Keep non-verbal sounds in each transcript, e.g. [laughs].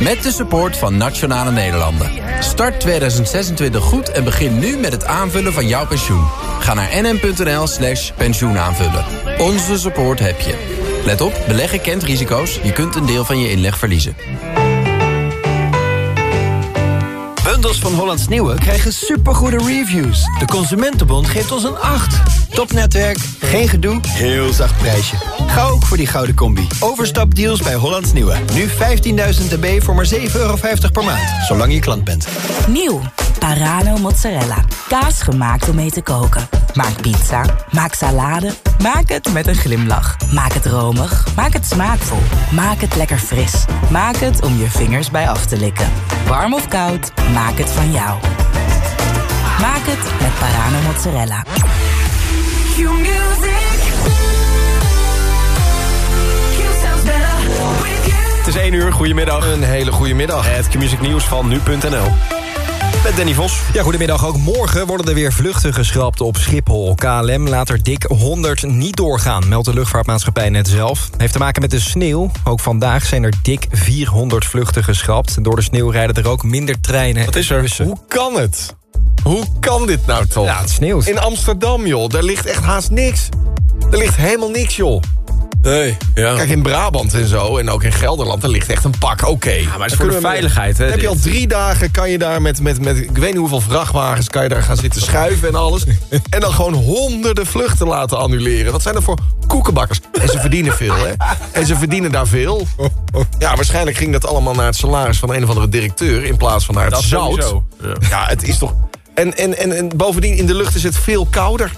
Met de support van Nationale Nederlanden. Start 2026 goed en begin nu met het aanvullen van jouw pensioen. Ga naar nm.nl slash pensioenaanvullen. Onze support heb je. Let op, beleggen kent risico's. Je kunt een deel van je inleg verliezen. Bundels van Hollands Nieuwe krijgen supergoede reviews. De Consumentenbond geeft ons een 8. Topnetwerk, geen gedoe, heel zacht prijsje. Ga ook voor die gouden combi. Overstapdeals bij Hollands Nieuwe. Nu 15.000 dB voor maar 7,50 euro per maand. Zolang je klant bent. Nieuw. Parano mozzarella. Kaas gemaakt om mee te koken. Maak pizza. Maak salade. Maak het met een glimlach. Maak het romig. Maak het smaakvol. Maak het lekker fris. Maak het om je vingers bij af te likken. Warm of koud, maak het van jou. Maak het met Parano mozzarella. Het is 1 uur, goedemiddag. Een hele goede middag. Het Q-music nieuws van nu.nl. Met Danny Vos. Ja, goedemiddag. Ook morgen worden er weer vluchten geschrapt op Schiphol. KLM laat er dik 100 niet doorgaan, meldt de luchtvaartmaatschappij net zelf. Heeft te maken met de sneeuw. Ook vandaag zijn er dik 400 vluchten geschrapt. Door de sneeuw rijden er ook minder treinen. Wat is er? Hoe kan het? Hoe kan dit nou toch? Ja, het sneeuwt. In Amsterdam, joh. Daar ligt echt haast niks. Er ligt helemaal niks, joh. Nee, ja. Kijk, in Brabant en zo, en ook in Gelderland, er ligt echt een pak. Oké. Ja, maar het is voor de veiligheid, hè? Dan heb je al drie dagen, kan je daar met, met, met, ik weet niet hoeveel vrachtwagens, kan je daar gaan zitten schuiven en alles. [laughs] en dan gewoon honderden vluchten laten annuleren. Wat zijn er voor koekenbakkers? En ze verdienen veel, hè? En ze verdienen daar veel. Ja, waarschijnlijk ging dat allemaal naar het salaris van een of andere directeur, in plaats van naar het Dat zout. Ja. Ja, het is toch... En, en, en, en bovendien, in de lucht is het veel kouder.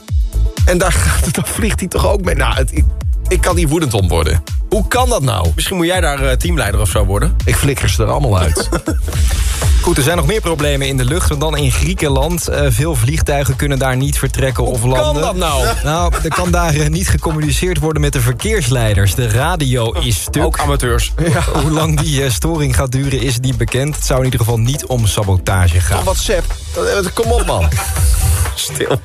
En daar, [laughs] gaat, daar vliegt hij toch ook mee? Nou, het, ik, kan hier woedend om worden. Hoe kan dat nou? Misschien moet jij daar eh, teamleider of zo worden. Ik flikker ze er allemaal uit. [laughs] Goed, er zijn nog meer problemen in de lucht dan in Griekenland. Eh, veel vliegtuigen kunnen daar niet vertrekken of Hoe kan landen. dat nou? [laughs] Nou, er kan daar eh, niet gecommuniceerd worden met de verkeersleiders. De radio is stuk. Ook amateurs. [laughs] Hoe lang die storing gaat duren is niet bekend. Het zou in ieder geval niet om sabotage gaan. Wat sep. Eh, Kom op, man. [laughs] Stil.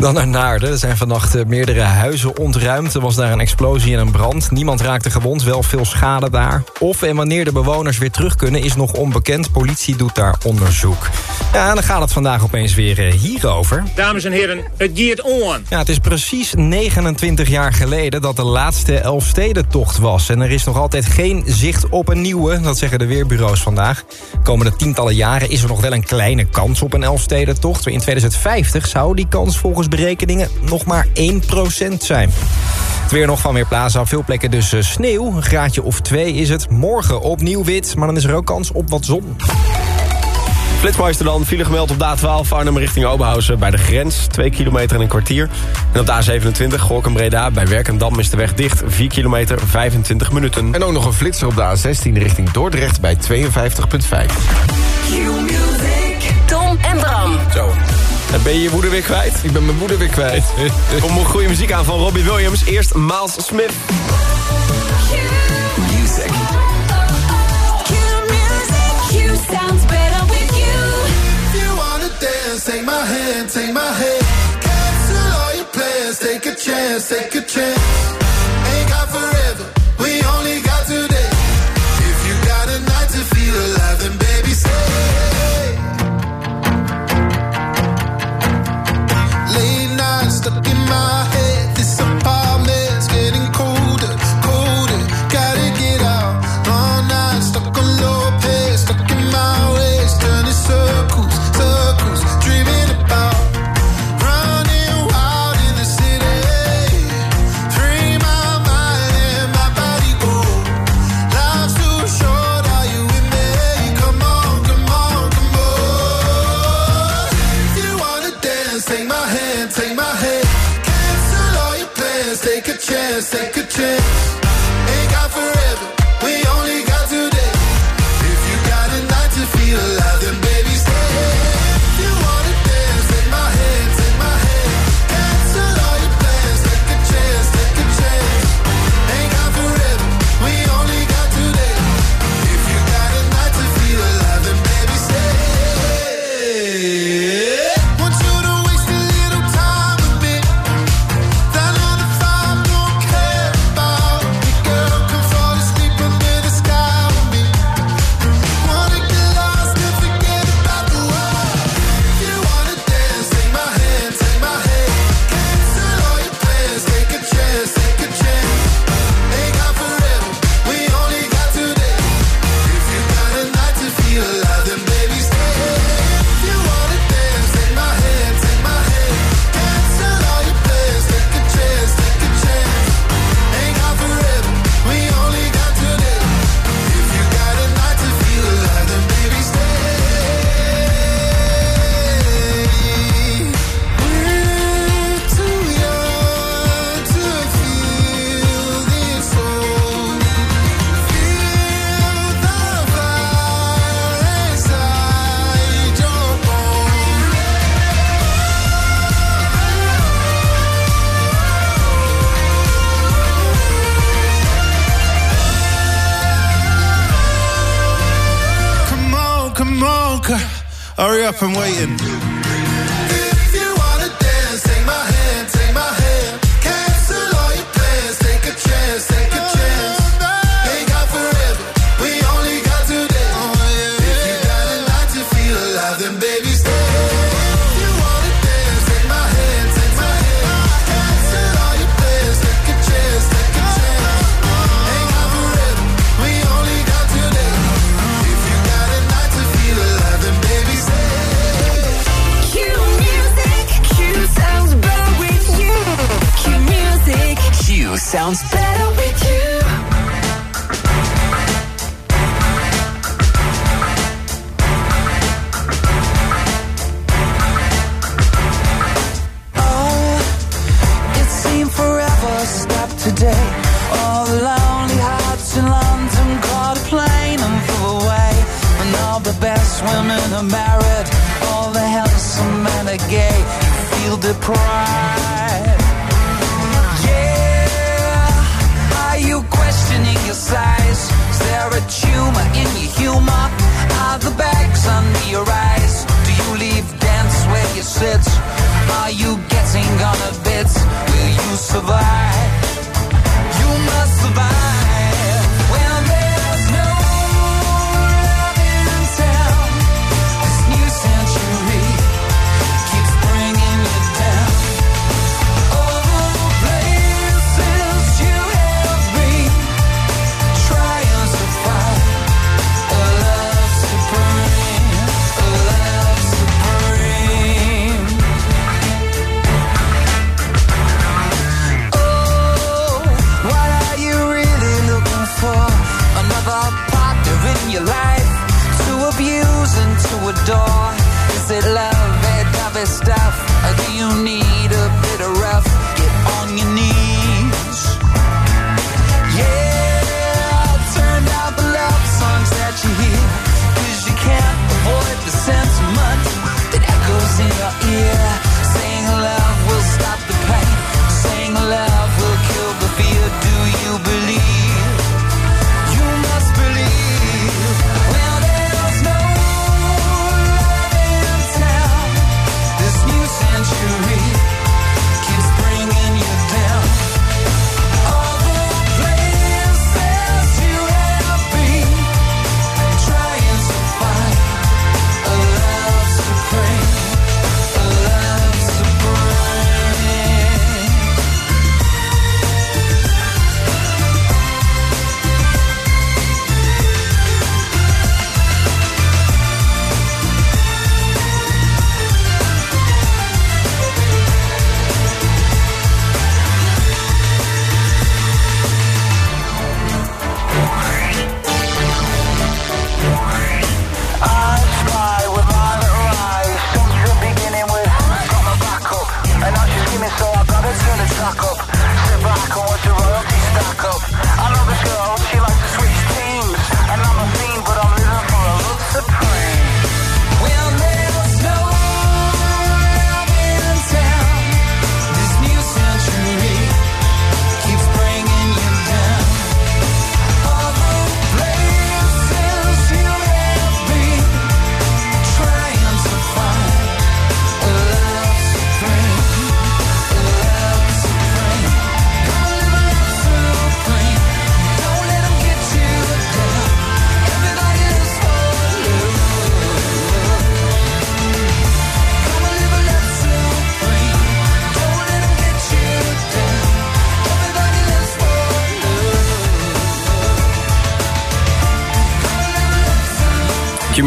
Dan naar Naarden. Er zijn vannacht eh, meerdere huizen ontruimd. Er was daar een explosie en een brand. Niemand raakte gewond, wel veel schade daar. Of en wanneer de bewoners weer terug kunnen is nog onbekend. Politie doet daar onderzoek. Ja, en dan gaat het vandaag opeens weer eh, hierover. Dames en heren, het geert on. Ja, het is precies 29 jaar geleden dat de laatste Elfstedentocht was. En er is nog altijd geen zicht op een nieuwe, dat zeggen de weerbureaus vandaag. Komende tientallen jaren is er nog wel een kleine kans op een Elfstedentocht. In 2050 zou die kans volgens berekeningen nog maar 1% zijn. Het weer nog van Weerplaza. Op veel plekken dus eh, sneeuw. Een graadje of twee is het. Morgen opnieuw wit, maar dan is er ook kans op wat zon. Flitsmeister dan, file gemeld op de A12 Arnhem richting Oberhausen bij de grens. 2 kilometer en een kwartier. En op de A27 Gorkum Breda bij Werkendam is de weg dicht. 4 kilometer, 25 minuten. En ook nog een flitser op de A16 richting Dordrecht bij 52,5. En Bram. Zo. En ben je je woede weer kwijt? Ik ben mijn moeder weer kwijt. [laughs] Kom een goede muziek aan van Robbie Williams. Eerst Miles Smith. you wanna dance, take my hand, take my hand. Cancel all your plans, take a chance, take a chance. up and waiting. Jacob.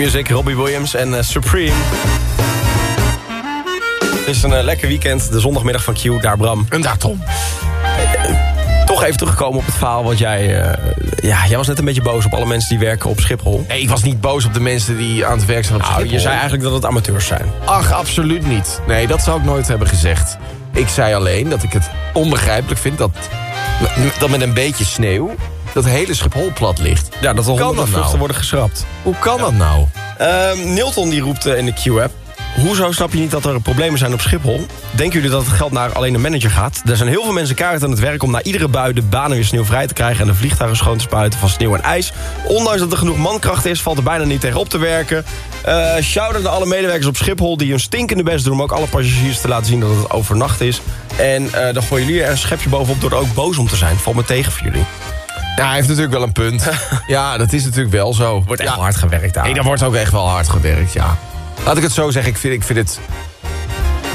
Music, Robbie Williams en eh, Supreme. Het is een eh, lekker weekend, de zondagmiddag van Q, daar Bram. En daar Tom. Eh, toch even terugkomen op het verhaal wat jij... Ja, jij was net een beetje boos op alle mensen die werken op Schiphol. Ik was niet boos op de mensen die aan het werk zijn op nou, Schiphol. Je zei eigenlijk dat het amateurs zijn. Ach, absoluut niet. Nee, dat zou ik nooit hebben gezegd. Ik zei alleen dat ik het onbegrijpelijk vind dat, dat met een beetje sneeuw dat hele Schiphol plat ligt. Ja, dat er honderden nou? vluchten worden geschrapt. Hoe kan dat nou? Ehm, Nilton die roept eh, in de Q-app... Hoezo snap je niet dat er problemen zijn op Schiphol? Denken jullie dat het geld naar alleen de manager gaat? Er zijn heel veel mensen kaart aan het werk om na iedere bui de banen weer sneeuwvrij te krijgen... en de vliegtuigen schoon te spuiten van sneeuw en ijs. Ondanks dat er genoeg mankracht is, valt er bijna niet tegen op te werken. Eh, uh, shout naar alle medewerkers op Schiphol die hun stinkende best doen... om ook alle passagiers te laten zien dat het overnacht is. En eh, dan gooien jullie er een schepje bovenop door er ook boos om te zijn. Valt me tegen voor jullie. Ja, hij heeft natuurlijk wel een punt. [laughs] ja, dat is natuurlijk wel zo. Wordt echt ja. hard gewerkt daar. Nee, daar wordt ook echt wel hard gewerkt, ja. Laat ik het zo zeggen, ik vind, ik vind het...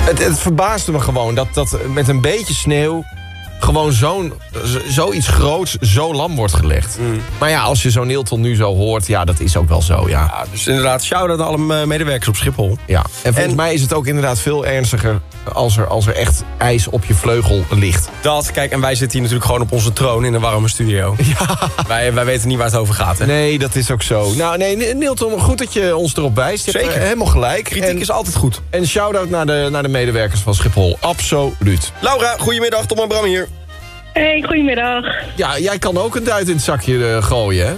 het... Het verbaasde me gewoon dat, dat met een beetje sneeuw... gewoon zo'n, zoiets groots zo lam wordt gelegd. Maar ja, als je zo'n Nilton nu zo hoort, ja, dat is ook wel zo, ja. Ja, dus inderdaad, shout-out alle medewerkers op Schiphol. ja. En volgens En- mij is het ook inderdaad veel ernstiger... Als er, als er echt ijs op je vleugel ligt. Dat, kijk, en wij zitten hier natuurlijk gewoon op onze troon in een warme studio. [laughs] Wij, wij weten niet waar het over gaat, hè? Nee, dat is ook zo. Nou, nee, Nilton, goed dat je ons erop wijst. Je Zeker. eh, helemaal gelijk. Kritiek en, is altijd goed. en shout-out naar de, naar de medewerkers van Schiphol. Absoluut. Laura, goedemiddag. Tom en Bram hier. Hey, goedemiddag. Ja, jij kan ook een duit in het zakje eh, gooien, hè?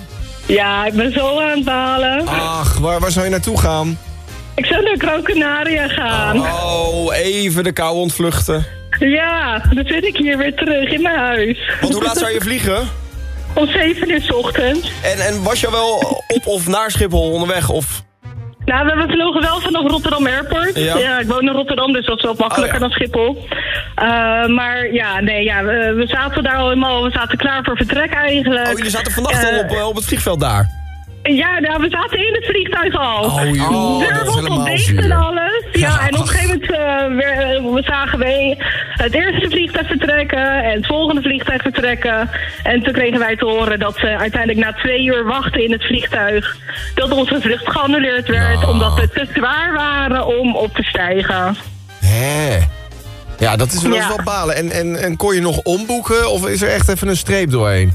Ja, ik ben zo aan het balen. Ach, waar, waar zou je naartoe gaan? Ik zou naar Gran Canaria gaan. Oh, even de kou ontvluchten. Ja, dan zit ik hier weer terug in mijn huis. Want hoe laat zou je vliegen? Om 7 uur 's ochtends. En, en was je wel op of naar Schiphol onderweg? Of... Nou, we vlogen wel vanaf Rotterdam Airport. Ja. Ja, ik woon in Rotterdam, dus dat is makkelijker Oh, ja. dan Schiphol. Eh, maar ja, nee, ja, we, we zaten daar al helemaal, we zaten klaar voor vertrek eigenlijk. Oh, jullie zaten vannacht Eh, al op, eh, op het vliegveld daar. Ja, nou, we zaten in het vliegtuig al. Oh, joh, was al helemaal en alles. Ja, en op een gegeven moment eh, weer, eh, we zagen we het eerste vliegtuig vertrekken en het volgende vliegtuig vertrekken. En toen kregen wij te horen dat ze uiteindelijk na twee uur wachten in het vliegtuig, dat onze vlucht geannuleerd werd, omdat we te zwaar waren om op te stijgen. Hè? Ja, dat is wel, Ja. wel balen. En, en, en kon je nog omboeken of is er echt even een streep doorheen?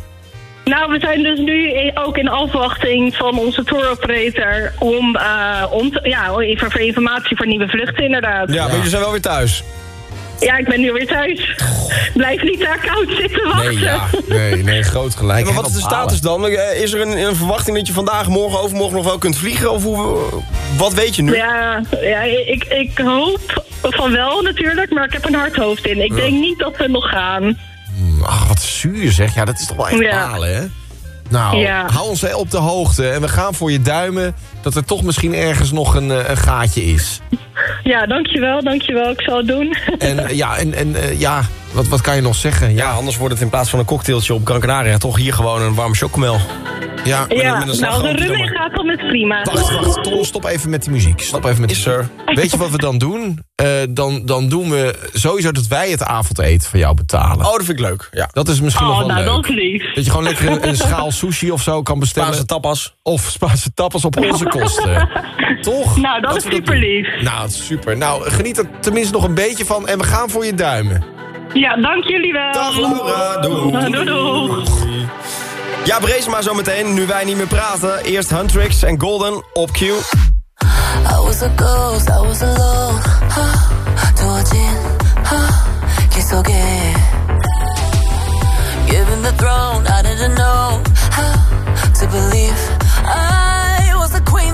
Nou, we zijn dus nu ook in afwachting van onze tour operator om, eh, om te, ja, even voor informatie voor nieuwe vluchten inderdaad. Ja, maar jullie zijn wel weer thuis. Ja, ik ben nu weer thuis. Blijf niet daar koud zitten wachten. Nee, ja. Nee, nee, groot gelijk. maar wat is de status dan? Eh, Is er een, een verwachting dat je vandaag, morgen, overmorgen nog wel kunt vliegen? Of hoe, wat weet je nu? Ja, ja ik, ik hoop van wel natuurlijk, maar ik heb een hard hoofd in. Ik denk niet dat we nog gaan. Ach, wat zuur zeg. Ja, dat is toch wel echt Ja. hè? Nou, Ja. hou ons op de hoogte. En we gaan voor je duimen dat er toch misschien ergens nog een, eh, een gaatje is. Ja, dankjewel, dankjewel. Ik zal het doen. En eh, ja, en, en eh, ja wat, wat kan je nog zeggen? Ja, Ja, anders wordt het in plaats van een cocktailtje op Gran Canaria... toch hier gewoon een warme chocomel. ja. ja, met een nou, de maar. gaat dan met prima. Wacht, wacht. Tom, stop even met die muziek. Stop even met die Is er. Weet je wat we dan doen? Eh, dan, dan doen we sowieso dat wij het avondeten van jou betalen. Oh, dat vind ik leuk. Ja. Dat is misschien nog Oh, wel nou, dat leuk. is lief. Dat je gewoon lekker een, een schaal sushi of zo kan bestellen. Spaanse tapas. Of Spaanse tapas op onze kosten. [laughs] Toch? Nou, dat is super lief. Nou, is super. Nou, geniet er tenminste nog een beetje van. En we gaan voor je duimen. Ja, dank jullie wel. Dag Laura, doei. Doei, doei. Ja, brace maar zo meteen, nu wij niet meer praten. Eerst Huntrix en Golden op Q. I was a ghost, I was alone. 두어진 길 속에 Given the throne, I didn't know how to believe I was the queen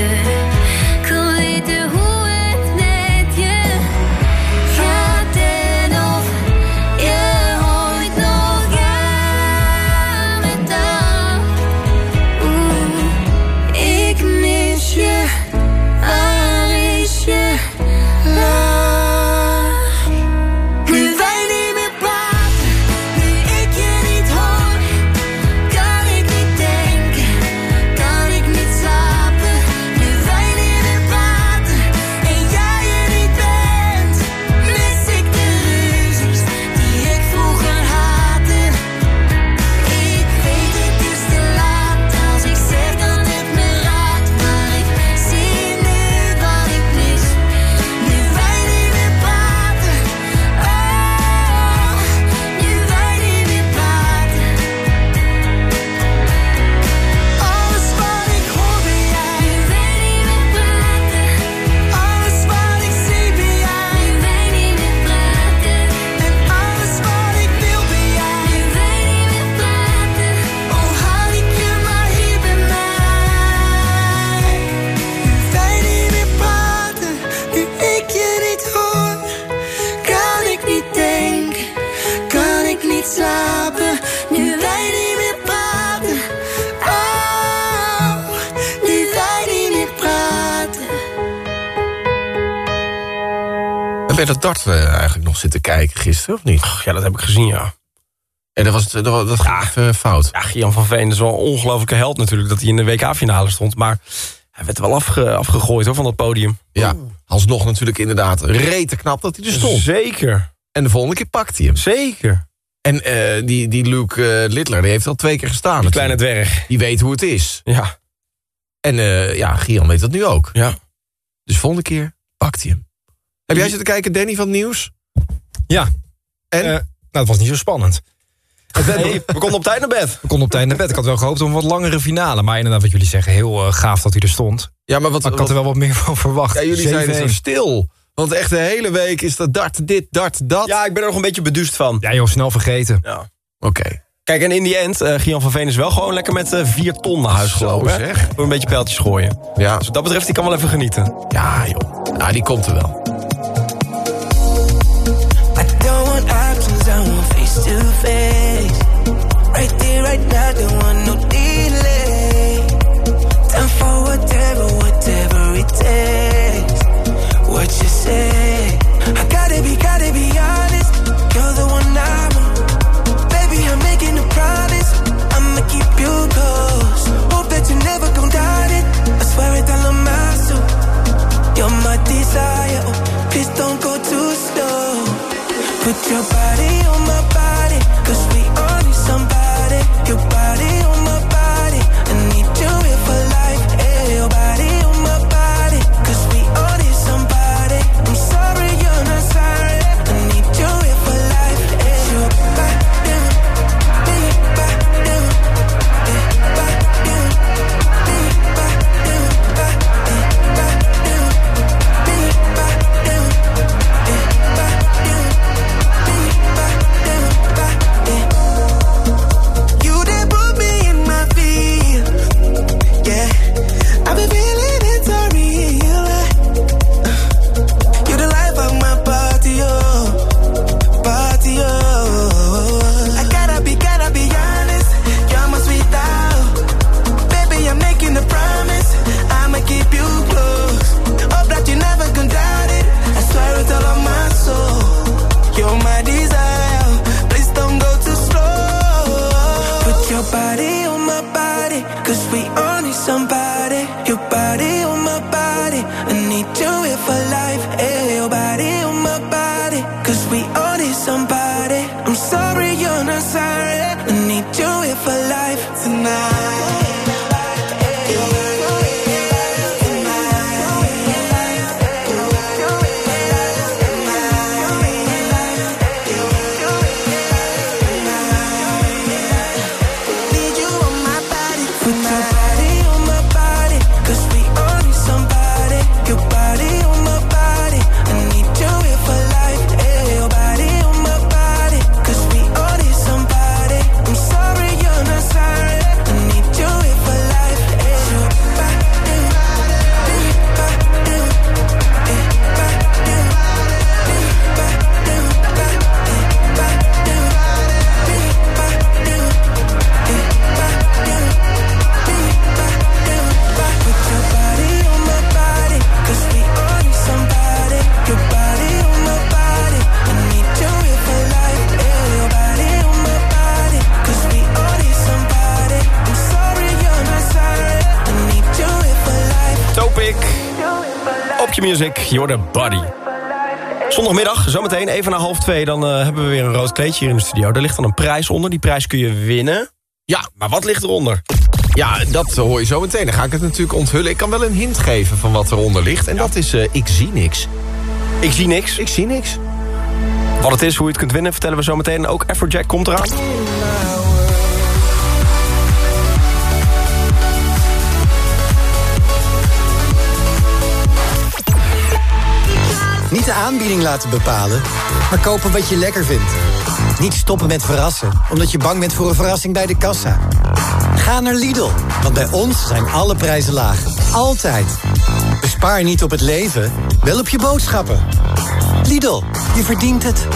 understood gezien, ja. en dat, was, dat, dat ging even eh, fout. Ja, Gian van Veen is wel een ongelofelijke held natuurlijk... dat hij in de WK-finale stond. Maar hij werd wel afgegooid hoor, van dat podium. Ja, alsnog natuurlijk inderdaad rete knap dat hij er stond. Zeker. En de volgende keer pakt hij hem. Zeker. En eh, die, die Luke eh, Littler, die heeft al twee keer gestaan. Die kleine dwerg. Die weet hoe het is. Ja. En ja, Gian weet dat nu ook. Ja. Dus volgende keer pakt hij hem. Heb jij zitten kijken, Danny, van het nieuws? Ja. En? Nou, het was niet zo spannend. Nee, we konden op tijd naar bed. We konden op tijd naar bed. Ik had wel gehoopt op een wat langere finale. Maar inderdaad, wat jullie zeggen, heel eh, gaaf dat hij er stond. Ja, maar wat, Maar ik had er wel wat meer [laughs] van verwacht. Ja, jullie zijn 7-1. zo stil. Want echt de hele week is dat dart dit, dart dat. Ja, ik ben er nog een beetje beduust van. Ja, joh, snel vergeten. Ja. Oké. Kijk, en in die end, eh Gian van Veen is wel gewoon lekker met eh 4 ton naar huis gelopen. zeg. Door een beetje pijltjes gooien. Ja. Dus wat dat betreft, die kan wel even genieten. ja, joh. Ja, die komt er wel. Face. Right there, right now, don't want no delay. Time for whatever, whatever it takes. What you say? I gotta be, gotta be honest. You're the one I want. Baby, I'm making a promise. I'ma keep you close. Hope that you never gon' doubt it. I swear it all on my soul. You're my desire. Oh, please don't go too slow. Put your body. Music, you're the body. Zondagmiddag, zometeen even na half twee... dan eh, hebben we weer een rood kleedje hier in de studio. Daar ligt dan een prijs onder. Die prijs kun je winnen. Ja, Maar wat ligt eronder? ja, dat hoor je zo meteen. Dan ga ik het natuurlijk onthullen. Ik kan wel een hint geven van wat eronder ligt. En dat is, eh, ik zie niks. Ik zie niks. Ik zie niks. Wat het is, hoe je het kunt winnen, vertellen we zo meteen. Ook Afrojack komt eraan. De aanbieding laten bepalen, maar kopen wat je lekker vindt. Niet stoppen met verrassen, omdat je bang bent voor een verrassing bij de kassa. Ga naar Lidl, want bij ons zijn alle prijzen laag. Altijd. Bespaar niet op het leven, wel op je boodschappen. Lidl, je verdient het.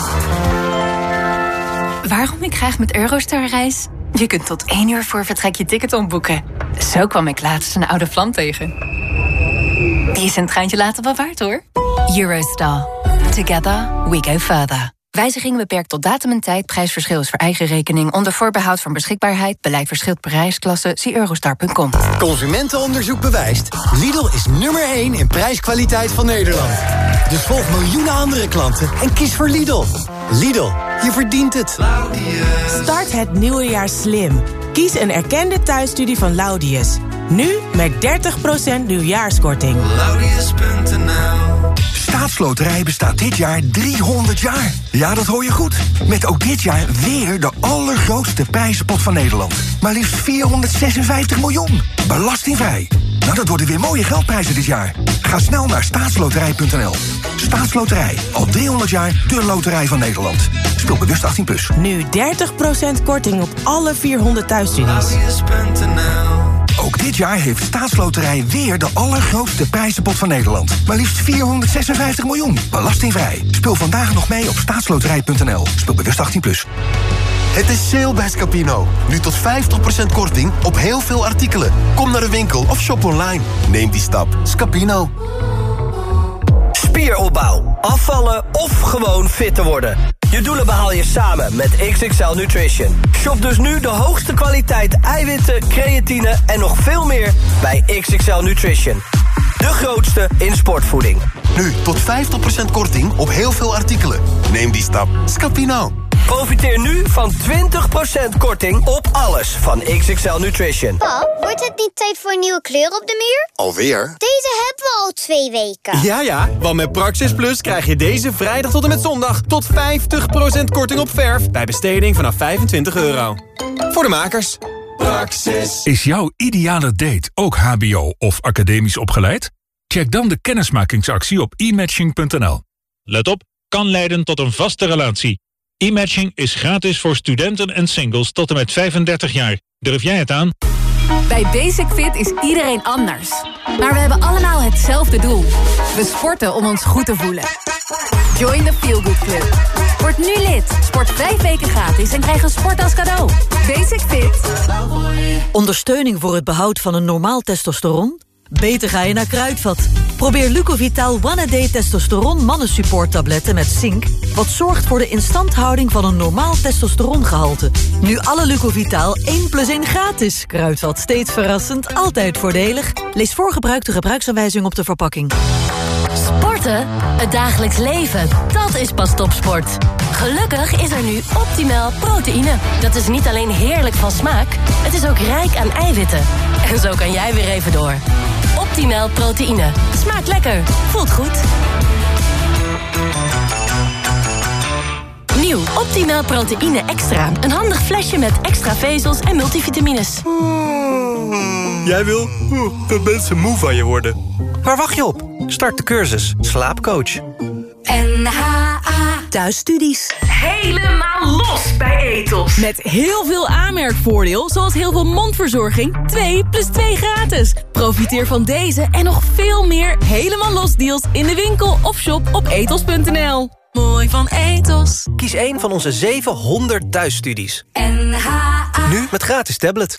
Waarom ik graag met Eurostar reis? Je kunt tot één uur voor vertrek je ticket omboeken. Zo kwam ik laatst een oude vlam tegen. Die is een treintje later wel waard, hoor. Eurostar. Together we go further. Wijziging beperkt tot datum en tijd. Prijsverschil is voor eigen rekening. Onder voorbehoud van beschikbaarheid. Beleid verschilt per reisklasse. Zie eurostar.com. Consumentenonderzoek bewijst. Lidl is nummer 1 in prijskwaliteit van Nederland. Dus volg miljoenen andere klanten en kies voor Lidl. Lidl, je verdient het. Start het nieuwe jaar slim. Kies een erkende thuisstudie van Laudius. Nu met 30% nieuwjaarskorting. Staatsloterij bestaat dit jaar 300 jaar. Ja, dat hoor je goed. Met ook dit jaar weer de allergrootste prijzenpot van Nederland. Maar liefst 456 miljoen. Belastingvrij. Nou, dat worden weer mooie geldprijzen dit jaar. Ga snel naar staatsloterij.nl. Staatsloterij. Al 300 jaar de loterij van Nederland. Speel bewust 18+. Plus. Nu 30% korting op alle 400 thuisstudies. Ook dit jaar heeft Staatsloterij weer de allergrootste prijzenpot van Nederland. Maar liefst 456 miljoen. Belastingvrij. Speel vandaag nog mee op staatsloterij.nl. Speel bewust 18+. Plus. Het is sale bij Scapino. Nu tot 50% korting op heel veel artikelen. Kom naar de winkel of shop online. Neem die stap. Scapino. Spieropbouw, afvallen of gewoon fit te worden. Je doelen behaal je samen met XXL Nutrition. Shop dus nu de hoogste kwaliteit eiwitten, creatine en nog veel meer bij XXL Nutrition. De grootste in sportvoeding. Nu tot 50% korting op heel veel artikelen. Neem die stap. Scapino. Profiteer nu van 20% korting op alles van XXL Nutrition. Pap, wordt het niet tijd voor een nieuwe kleur op de muur? Alweer? Deze hebben we al twee weken. Ja, ja, want met Praxis Plus krijg je deze vrijdag tot en met zondag... tot 50% korting op verf bij besteding vanaf 25 euro. Voor de makers. Praxis. Is jouw ideale date ook hbo of academisch opgeleid? Check dan de kennismakingsactie op e-matching.nl. Let op, kan leiden tot een vaste relatie. E-matching is gratis voor studenten en singles tot en met 35 jaar. Durf jij het aan? Bij Basic Fit is iedereen anders. Maar we hebben allemaal hetzelfde doel. We sporten om ons goed te voelen. Join the Feel Good Club. Word nu lid. Sport vijf weken gratis en krijg een sport als cadeau. Basic Fit. Ondersteuning voor het behoud van een normaal testosteron? Beter ga je naar Kruidvat. Probeer Lucovital One A Day Testosteron Mannensupport tabletten met zink... wat zorgt voor de instandhouding van een normaal testosterongehalte. Nu alle Lucovital 1 plus 1 gratis. Kruidvat, steeds verrassend, altijd voordelig. Lees voor gebruik de gebruiksaanwijzing op de verpakking. Sporten? Het dagelijks leven. Dat is pas topsport. Gelukkig is er nu optimaal proteïne. Dat is niet alleen heerlijk van smaak, het is ook rijk aan eiwitten. En zo kan jij weer even door. Optimaal proteïne. Smaakt lekker. Voelt goed. Nieuw Optimaal proteïne extra. Een handig flesje met extra vezels en multivitamines. Jij wil dat mensen moe van je worden. Waar wacht je op? Start de cursus Slaapcoach. NHA Thuisstudies. Helemaal los bij Etos. Met heel veel aanmerkvoordeel, zoals heel veel mondverzorging. 2 plus 2 gratis. Profiteer van deze en nog veel meer helemaal los deals in de winkel of shop op etos.nl. Mooi van Etos. Kies een van onze 700 thuisstudies. NHA Nu met gratis tablet.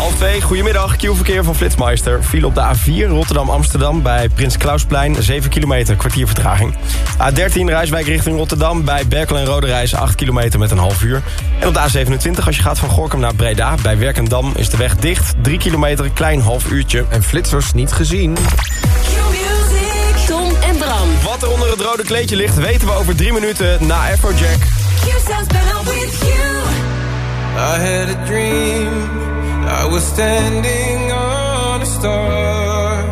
Half 2, goedemiddag. Q-verkeer van Flitsmeister. Viel op de A4 Rotterdam-Amsterdam bij Prins Klausplein. 7 kilometer, kwartier vertraging. A13 Rijswijk richting Rotterdam bij Berkel en Rode Reis. 8 kilometer met een half uur. En op de A27 als je gaat van Gorkum naar Breda. Bij Werkendam is de weg dicht. 3 kilometer, een klein half uurtje. En flitsers niet gezien. Tom en Bram. Wat er onder het rode kleedje ligt weten we over drie minuten na Afrojack. I had a dream. I was standing on a star.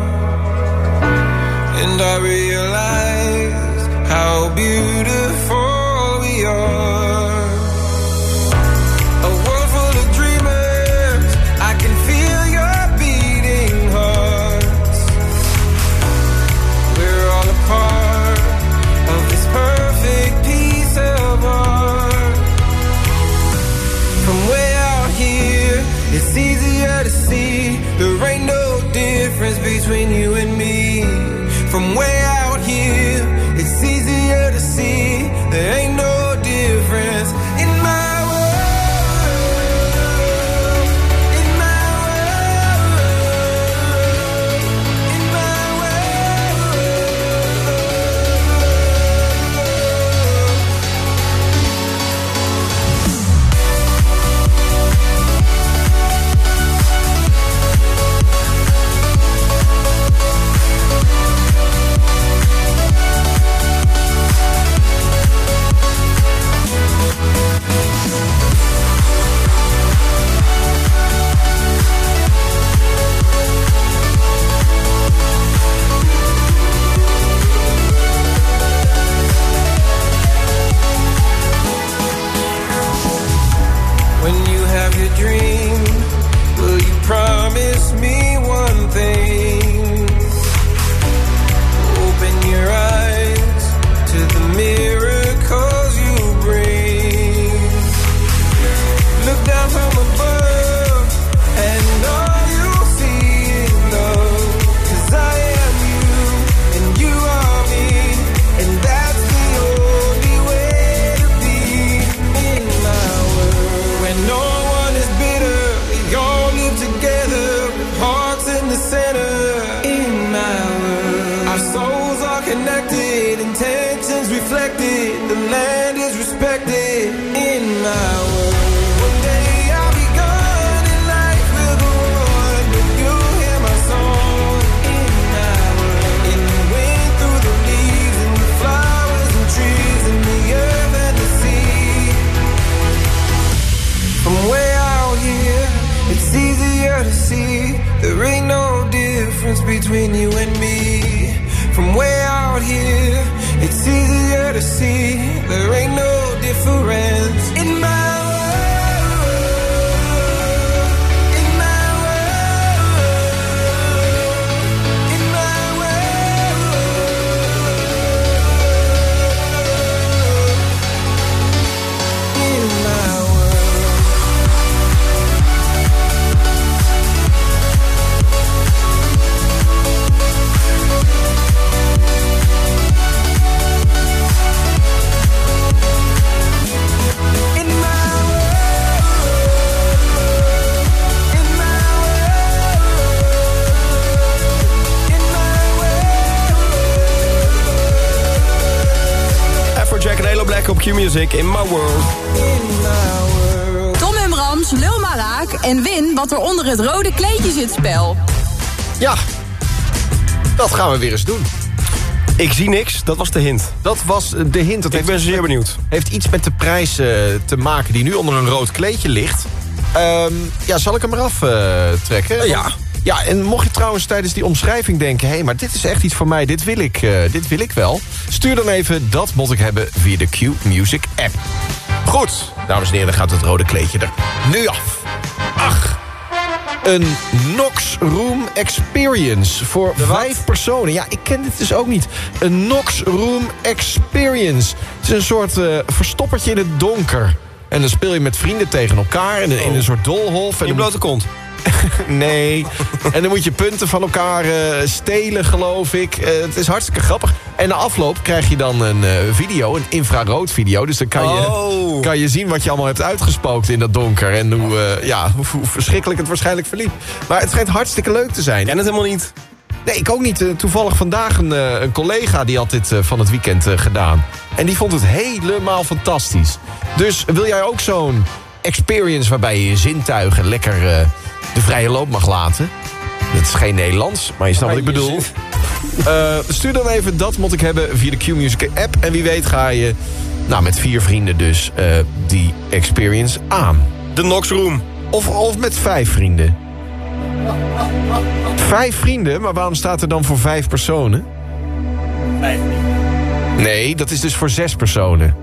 And I realized how beautiful op Q-Music in My World. Tom en Brams, lul maar raak en win wat er onder het rode kleedje zit spel. Ja, dat gaan we weer eens doen. Ik zie niks, dat was de hint. Dat was de hint. Dat Ik ben zeer benieuwd. Heeft iets met de prijs eh, te maken die nu onder een rood kleedje ligt. Ehm, ja, zal ik hem eraf eh, trekken? Ja. Ja, en mocht je trouwens tijdens die omschrijving denken... hé, maar dit is echt iets voor mij, dit wil, ik, eh, dit wil ik wel... stuur dan even dat moet ik hebben via de Q-Music app. Goed, dames en heren, dan gaat het rode kleedje er nu af. Ach, een Nox Room Experience voor vijf personen. Ja, ik ken dit dus ook niet. Een Nox Room Experience. Het is een soort eh, verstoppertje in het donker. En dan speel je met vrienden tegen elkaar in, een- in een soort doolhof. En moet- blote kont. [laughs] Nee. En dan moet je punten van elkaar eh, stelen, geloof ik. Eh, het is hartstikke grappig. En na afloop krijg je dan een eh, video, een infrarood video. Dus dan kan je, Oh. kan je zien wat je allemaal hebt uitgespookt in dat donker. En hoe, ja, hoe, hoe verschrikkelijk het waarschijnlijk verliep. Maar het schijnt hartstikke leuk te zijn. En het helemaal niet. Nee, ik ook niet. Toevallig vandaag een, een collega die had dit van het weekend gedaan. En die vond het helemaal fantastisch. Dus wil jij ook zo'n experience waarbij je je zintuigen lekker de vrije loop mag laten? Dat is geen Nederlands, maar je snapt wat ik bedoel. Eh, stuur dan even dat moet ik hebben via de Q-Music app. En wie weet ga je nou, met vier vrienden dus eh, die experience aan. De Nox Room. Of, of met vijf vrienden. Vijf vrienden, maar waarom staat er dan voor vijf personen? Nee, dat is dus voor zes personen.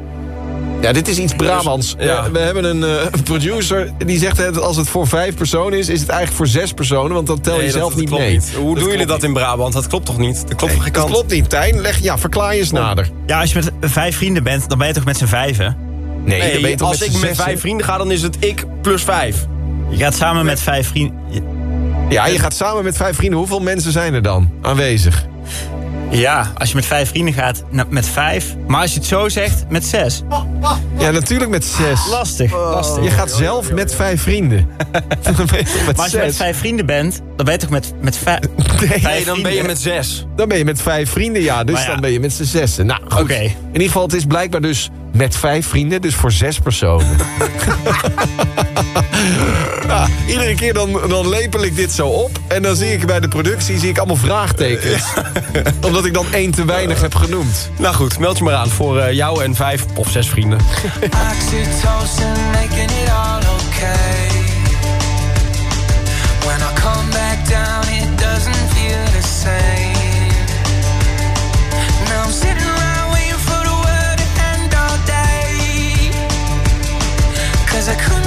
Ja, dit is iets Brabants. ja. We, hebben een eh, producer die zegt dat als het voor vijf personen is... is het eigenlijk voor zes personen, want dan tel je Nee, zelf dat, niet klopt mee. niet. Hoe doen jullie dat in Brabant? Dat klopt toch niet? Dat klopt Dat klopt niet, Tijn. Leg, ja, verklaar je eens nader. Ja, als je met vijf vrienden bent, dan ben je toch met z'n vijven? Nee, dan ben je toch als met ik met vijf vrienden ga, dan is het ik plus vijf. Je gaat samen met vijf vrienden... Ja, je gaat samen met vijf vrienden. Hoeveel mensen zijn er dan aanwezig? Ja, als je met vijf vrienden gaat, nou, met vijf. Maar als je het zo zegt, met zes. Ja, natuurlijk met zes. Lastig, lastig. Je gaat zelf met vijf vrienden. [laughs] dan ben je toch met Maar als je met vijf vrienden bent, dan ben je toch met, met vijf... [laughs] Nee, vijf dan ben je met zes. Dan ben je met vijf vrienden, ja. Dus ja. dan ben je met z'n zessen. Nou, goed. Oké. In ieder geval, het is blijkbaar dus met vijf vrienden. Dus voor zes personen. [laughs] Nou, iedere keer dan, dan lepel ik dit zo op. En dan zie ik bij de productie zie ik allemaal vraagtekens. [laughs] Omdat ik dan één te weinig heb genoemd. Nou goed, meld je maar aan voor eh, jou en vijf of zes vrienden. [laughs] I couldn't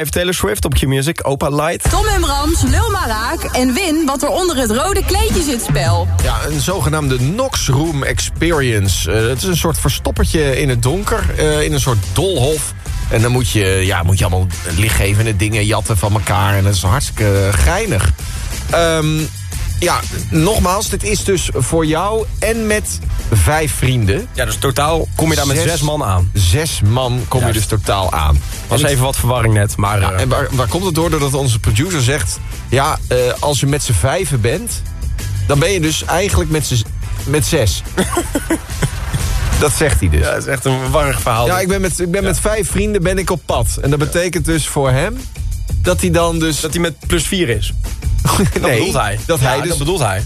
5 Taylor Swift op Q-Music, Opa Light. Tom en Rams, lul maar raak en win wat er onder het rode kleedje zit spel. Ja, een zogenaamde Nox Room Experience. Eh, het is een soort verstoppertje in het donker, eh, in een soort dolhof. En dan moet je, ja, moet je allemaal lichtgevende dingen jatten van elkaar. En dat is hartstikke geinig. Ehm, ja, nogmaals, dit is dus voor jou en met vijf vrienden. Ja, dus totaal kom je daar met zes, man aan. Zes man kom je dus totaal aan. Was even wat verwarring net, maar... Ja, eh, en waar, komt het door? Doordat onze producer zegt... Ja, eh, als je met z'n vijven bent... dan ben je dus eigenlijk met, zes, met zes. [laughs] Dat zegt hij dus. Ja, dat is echt een warrig verhaal. Ja, ik ben met, ik ben met vijf vrienden ben ik op pad. En dat betekent dus voor hem dat hij dan dus... Dat hij met plus vier is. [laughs] dat nee, bedoelt hij. Dat, hij dus... dat bedoelt hij.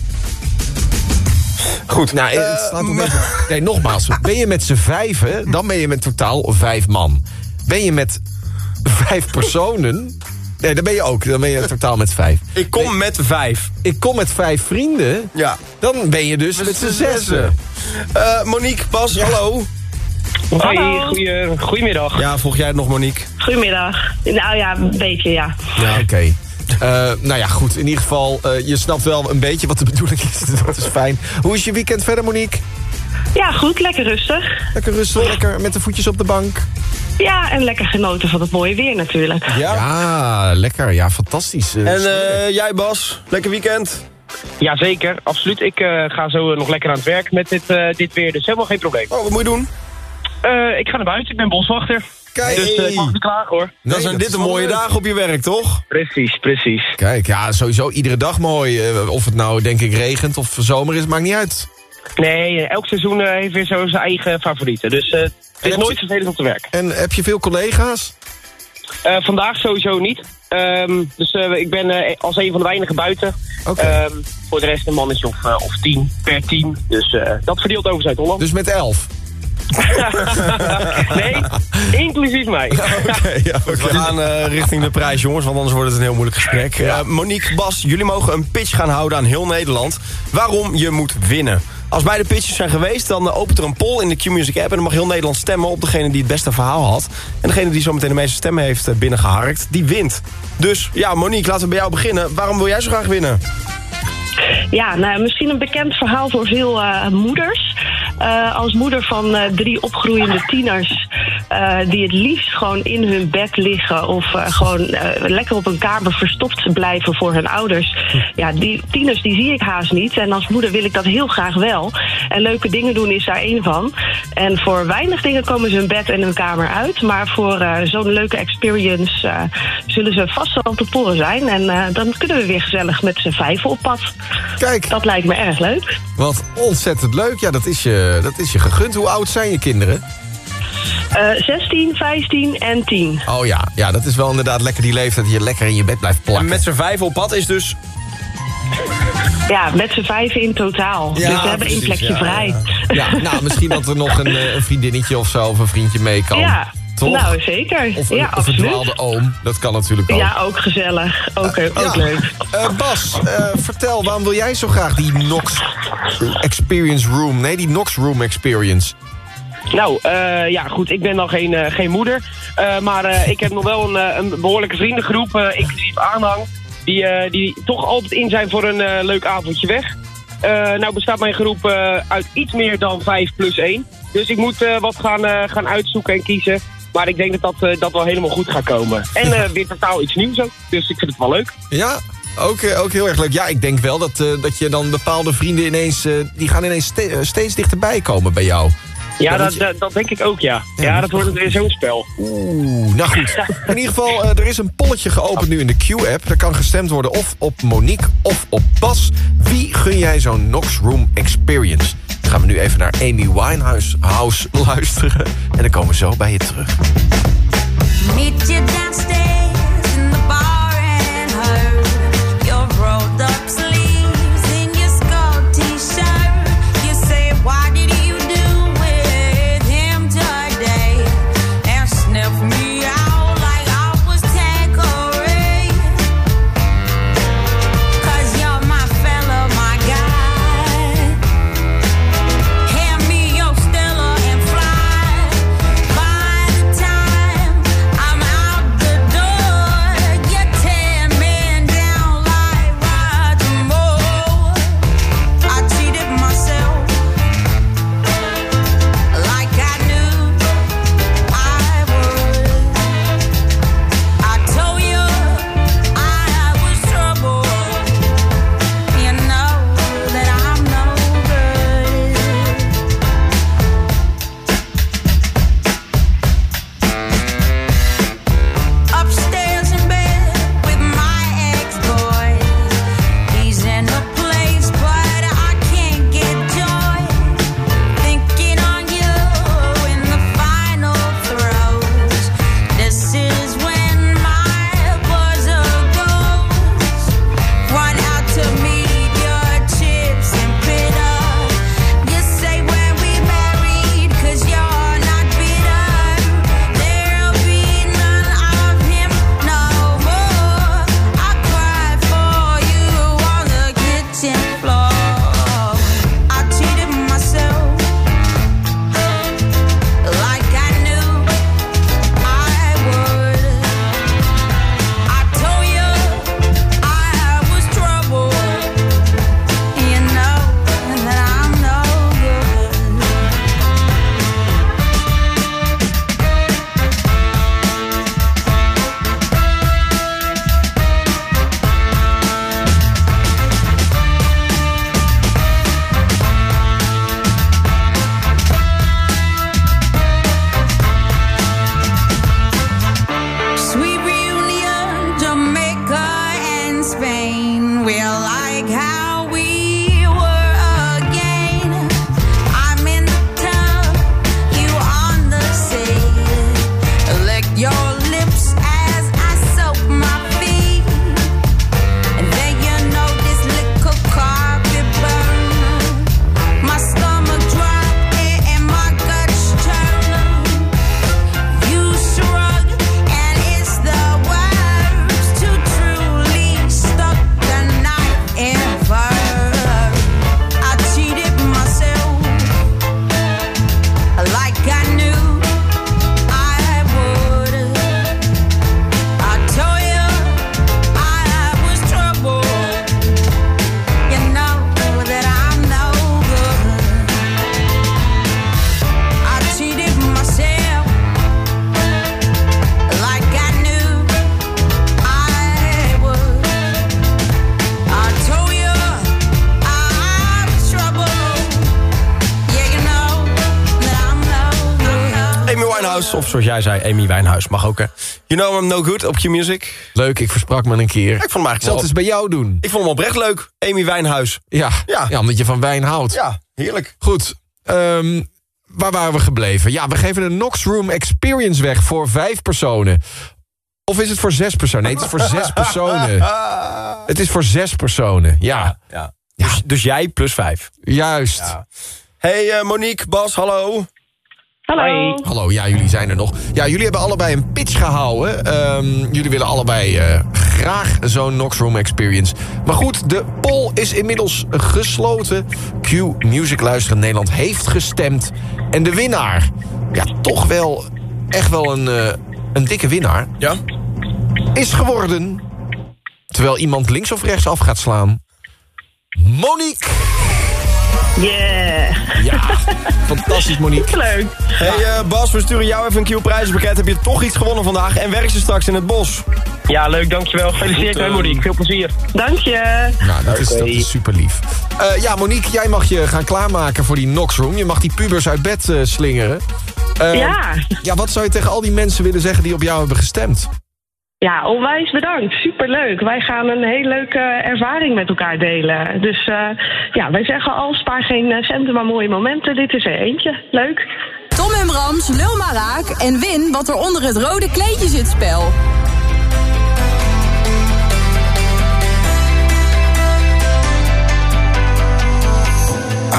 Goed, nou, eh, het. Nee, nogmaals. Ben je met z'n vijven, dan ben je met totaal vijf man. Ben je met vijf personen... Nee, dan ben je ook. Dan ben je totaal met vijf. Ik kom met vijf. Ik kom met vijf vrienden. Ja. Dan ben je dus met, met z'n zessen. Eh, Monique, Bas, ja. hallo. Hoi, goeie, goedemiddag. Ja, volg jij het nog, Monique? Goedemiddag. Nou ja, een beetje, ja. Ja, oké nou ja, goed. In ieder geval, eh, je snapt wel een beetje wat de bedoeling is. Dat is fijn. Hoe is je weekend verder, Monique? Ja, goed. Lekker rustig. Lekker rustig, lekker met de voetjes op de bank. Ja, en lekker genoten van het mooie weer natuurlijk. Ja, lekker. Ja, fantastisch. Eh, En eh, jij, Bas? Lekker weekend? Jazeker, absoluut. Ik eh, ga zo nog lekker aan het werk met dit, eh, dit weer, dus helemaal geen probleem. Oh, wat moet je doen? Eh, ik ga naar buiten, ik ben boswachter. Kijk. Dus eh, ik mag niet klagen hoor. Dan zijn dat dit wel mooie dagen op je werk, toch? Precies, precies. Kijk, ja, sowieso iedere dag mooi. Eh, of het nou, denk ik, regent of zomer is, maakt niet uit. Nee, elk seizoen eh, heeft weer zo zijn eigen favorieten. Dus eh, het is nooit je- vervelend om te werken. En heb je veel collega's? Eh, vandaag sowieso niet. Ehm, dus eh, ik ben eh, als een van de weinigen buiten. Oké. Ehm, voor de rest een mannetje of, eh, of tien per team. Dus eh, dat verdeelt over Zuid-Holland. Dus met elf? [laughs] nee, inclusief mij. We gaan eh, richting de prijs, jongens, want anders wordt het een heel moeilijk gesprek. Eh, Monique, Bas, jullie mogen een pitch gaan houden aan heel Nederland. Waarom je moet winnen. Als beide pitches zijn geweest, dan eh, opent er een poll in de Q-Music app... en dan mag heel Nederland stemmen op degene die het beste verhaal had. En degene die zometeen de meeste stemmen heeft eh, binnengeharkt, die wint. Dus ja, Monique, laten we bij jou beginnen. Waarom wil jij zo graag winnen? Ja, nou, misschien een bekend verhaal voor veel eh, moeders. Eh, als moeder van eh, drie opgroeiende tieners... eh, die het liefst gewoon in hun bed liggen... of eh, gewoon eh, lekker op een kamer verstopt blijven voor hun ouders. Ja, die tieners die zie ik haast niet. En als moeder wil ik dat heel graag wel. En leuke dingen doen is daar één van. En voor weinig dingen komen ze hun bed en hun kamer uit. Maar voor eh, zo'n leuke experience eh, zullen ze vast wel te poren zijn. En eh, dan kunnen we weer gezellig met z'n vijven op pad. Kijk. Dat lijkt me erg leuk. Wat ontzettend leuk. Ja, dat is je, dat is je gegund. Hoe oud zijn je kinderen? Eh 16, 15 en 10. Oh ja, ja, dat is wel inderdaad lekker die leeftijd... dat je lekker in je bed blijft plakken. En met z'n vijf op pad is dus... Ja, met z'n vijven in totaal. Ja, dus we hebben één plekje ja, vrij. Ja, [laughs] nou, misschien dat er nog een, eh, een vriendinnetje of zo... of een vriendje mee kan. Ja, Toch? nou zeker. Of, ja, of een dwaalde oom. Dat kan natuurlijk ook. Ja, ook gezellig. Ook, ook Ja. leuk. Eh, Bas, eh, vertel, waarom wil jij zo graag die Nox Experience Room... nee, die Nox Room Experience... Nou, eh, ja, goed. Ik ben dan geen, eh, geen moeder. Eh, maar ik heb nog wel een, een behoorlijke vriendengroep, inclusief aanhang. Die, die toch altijd in zijn voor een leuk avondje weg. Nou bestaat mijn groep uit iets meer dan 5 plus 1. Dus ik moet wat gaan, gaan uitzoeken en kiezen. Maar ik denk dat dat, dat wel helemaal goed gaat komen. En weer totaal iets nieuws ook. Dus ik vind het wel leuk. Ja, ook, ook heel erg leuk. Ja, ik denk wel dat, dat je dan bepaalde vrienden ineens... die gaan ineens ste- steeds dichterbij komen bij jou. Ja, dat, dat, dat denk ik ook, ja. Ja, dat wordt weer zo'n spel. Oeh, nou goed. In ieder geval, eh, er is een polletje geopend nu in de Q-app. Er kan gestemd worden of op Monique of op Bas. Wie gun jij zo'n Nox Room Experience? Dan gaan we nu even naar Amy Winehouse House luisteren. En dan komen we zo bij je terug. Meet you downstairs zoals jij zei, Amy Winehouse. Mag ook, hè. You know I'm no good op Q-Music. Leuk, ik versprak me een keer. ik vond hem eigenlijk het eens bij jou doen. Ik vond hem oprecht leuk, Amy Winehouse. Ja, Ja. ja. omdat je van wijn houdt. Ja, heerlijk. Goed, ehm, waar waren we gebleven? Ja, we geven een Nox Room Experience weg voor vijf personen. Of is het voor zes personen? Nee, het is voor zes [laughs] personen. Het is voor zes personen, ja. Ja. Dus, dus jij plus vijf. Juist. Hey eh, Monique, Bas, hallo. Hallo. Hallo, ja, jullie zijn er nog. Ja, jullie hebben allebei een pitch gehouden. Ehm, jullie willen allebei eh, graag zo'n Nox Room Experience. Maar goed, de poll is inmiddels gesloten. Q Music Luisteren Nederland heeft gestemd. En de winnaar, ja, toch wel echt wel een, eh, een dikke winnaar... Ja? is geworden... terwijl iemand links of rechts af gaat slaan... Monique! Yeah. Ja, [laughs] fantastisch Monique. Leuk. Hey eh, Bas, we sturen jou even een Q-prijzenpakket. Heb je toch iets gewonnen vandaag en werk je straks in het bos. Ja, leuk, dankjewel. Gefeliciteerd, Goed, hè, eh, Monique. Veel plezier. Dank je. Nou, dat is, dat is super lief. ja, Monique, jij mag je gaan klaarmaken voor die Nox Room. Je mag die pubers uit bed eh, slingeren. Eh, Ja. Ja, wat zou je tegen al die mensen willen zeggen die op jou hebben gestemd? Ja, onwijs bedankt. Superleuk. Wij gaan een hele leuke ervaring met elkaar delen. Dus eh, ja, wij zeggen al, spaar geen eh, centen, maar mooie momenten. Dit is er eentje. Leuk. Tom en Brams, lul maar raak en win wat er onder het rode kleedje zit spel.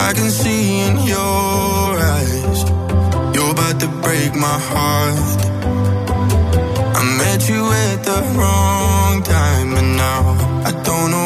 I can see in your eyes, you're about to break my heart. You at the wrong time, and now I don't know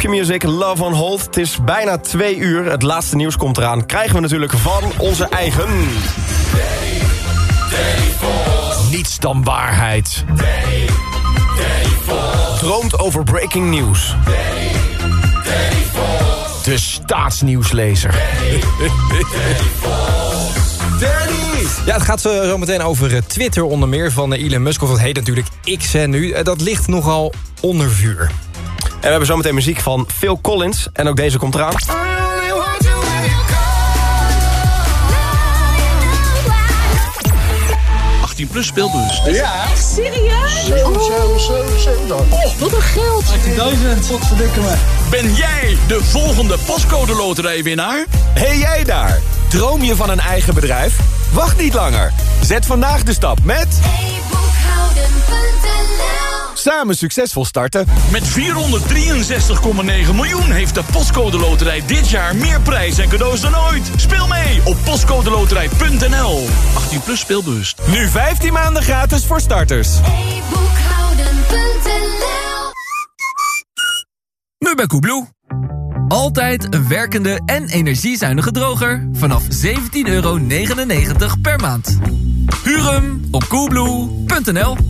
Op Q-Music, Love on Hold. Het is bijna twee uur, het laatste nieuws komt eraan. Krijgen we natuurlijk van onze eigen... Niets dan waarheid. Droomt over breaking news. De staatsnieuwslezer. Ja, het gaat eh, zo meteen over eh, Twitter onder meer van eh, Elon Musk. Of dat heet natuurlijk X hè, nu. Dat ligt nogal onder vuur. En we hebben zometeen muziek van Phil Collins. En ook deze komt eraan. 18 plus speelbus. Ja. Echt serieus? 7, 7, 7, 7 dan. Oh, wat een geld. 18.000, wat verdikken me. Ben jij de volgende pascode loterijwinnaar? Hey jij daar! Droom je van een eigen bedrijf? Wacht niet langer. Zet vandaag de stap met... Samen succesvol starten. Met 463,9 miljoen heeft de Postcode Loterij dit jaar meer prijs en cadeaus dan ooit. Speel mee op postcodeloterij.nl. 18 plus speelbewust. Nu 15 maanden gratis voor starters. Nu bij Koebloe. Altijd een werkende en energiezuinige droger vanaf 17,99 euro per maand. Huur hem op coolblue.nl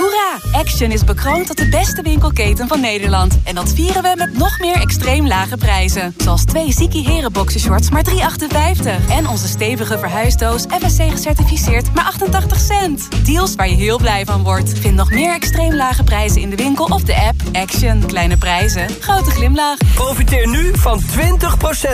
Hoera! Action is bekroond tot de beste winkelketen van Nederland. En dat vieren we met nog meer extreem lage prijzen. Zoals twee Ziki Heren boxershorts maar 3,58. En onze stevige verhuisdoos FSC gecertificeerd maar 88 cent. Deals waar je heel blij van wordt. Vind nog meer extreem lage prijzen in de winkel of de app. Action. Kleine prijzen. Grote glimlach. Profiteer nu van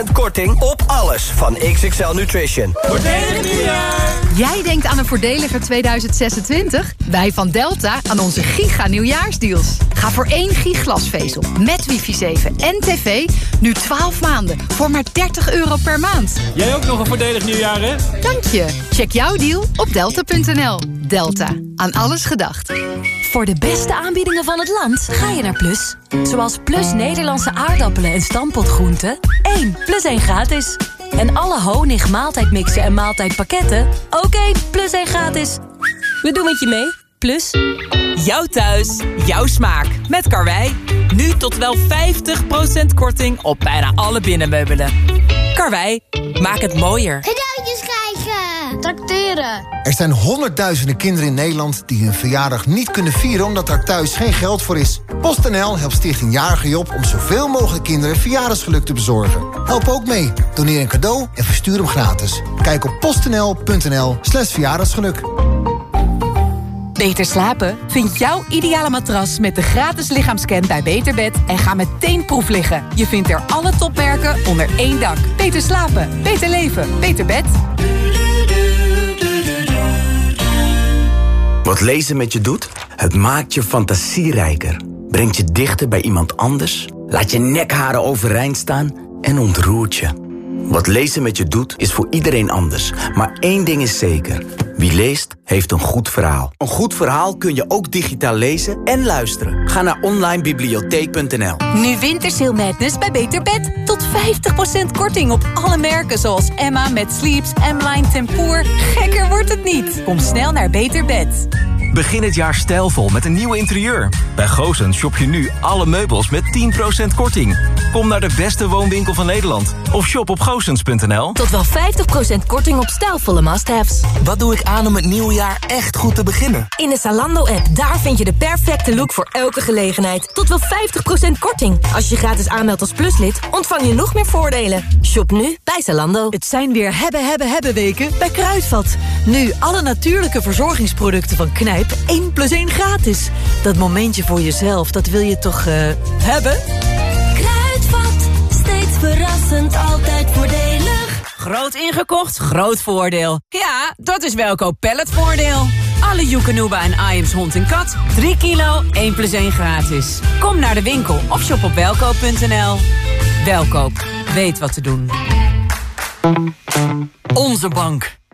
20% korting op alles van XXL Nutrition. Voordelig nieuwjaar! Jij denkt aan een voordeliger 2026? Wij van Delta aan onze giga nieuwjaarsdeals. Ga voor één gig glasvezel met wifi 7 en tv nu 12 maanden voor maar 30 euro per maand. Jij ook nog een voordelig nieuwjaar, hè? Dank je. Check jouw deal op delta.nl. Delta. Aan alles gedacht. Voor de beste aanbiedingen van het land ga je naar Plus. Zoals Plus Nederlandse aardappelen en stampotgroenten. 1 plus 1 gratis. En alle honig, maaltijdmixen en maaltijdpakketten. Oké, plus 1 gratis. We doen het je mee. Plus. Jouw thuis, jouw smaak. Met Karwei. Nu tot wel 50% korting op bijna alle binnenmeubelen. Karwei, maak het mooier. Cadeautjes krijgen. Tracteren. Er zijn honderdduizenden kinderen in Nederland die hun verjaardag niet kunnen vieren omdat er thuis geen geld voor is. PostNL helpt Stichting Jarige Job om zoveel mogelijk kinderen verjaardagsgeluk te bezorgen. Help ook mee. Doneer een cadeau en verstuur hem gratis. Kijk op postnl.nl slash verjaardagsgeluk. Beter slapen? Vind jouw ideale matras met de gratis lichaamscan bij Beterbed en ga meteen proef liggen. Je vindt er alle topmerken onder één dak. Beter slapen, beter leven, beter bed. Wat lezen met je doet? Het maakt je fantasierijker. Brengt je dichter bij iemand anders. Laat je nekharen overeind staan en ontroert je. Wat lezen met je doet, is voor iedereen anders. Maar één ding is zeker. Wie leest, heeft een goed verhaal. Een goed verhaal kun je ook digitaal lezen en luisteren. Ga naar onlinebibliotheek.nl Nu Wintersail Madness bij Beter Bed. Tot 50% korting op alle merken zoals Emma met Sleeps, M-Line Tempoor. Gekker wordt het niet. Kom snel naar Beter Bed. Begin het jaar stijlvol met een nieuw interieur. Bij Goosens shop je nu alle meubels met 10% korting. Kom naar de beste woonwinkel van Nederland. Of shop op goosens.nl. Tot wel 50% korting op stijlvolle must-haves. Wat doe ik aan om het nieuwe jaar echt goed te beginnen? In de Zalando-app, daar vind je de perfecte look voor elke gelegenheid. Tot wel 50% korting. Als je je gratis aanmeldt als pluslid, ontvang je nog meer voordelen. Shop nu bij Zalando. Het zijn weer hebben, hebben, hebben weken bij Kruidvat. Nu alle natuurlijke verzorgingsproducten van Knijp 1 plus 1 gratis. Dat momentje voor jezelf, dat wil je toch eh, hebben? Kruidvat, steeds verrassend, altijd voordelig. Groot ingekocht, groot voordeel. Ja, dat is Welkoop Palletvoordeel. Alle Joekanuba en Iams hond en kat. 3 kilo, 1 plus 1 gratis. Kom naar de winkel of shop op welkoop.nl. Welkoop, weet wat te doen. Onze bank.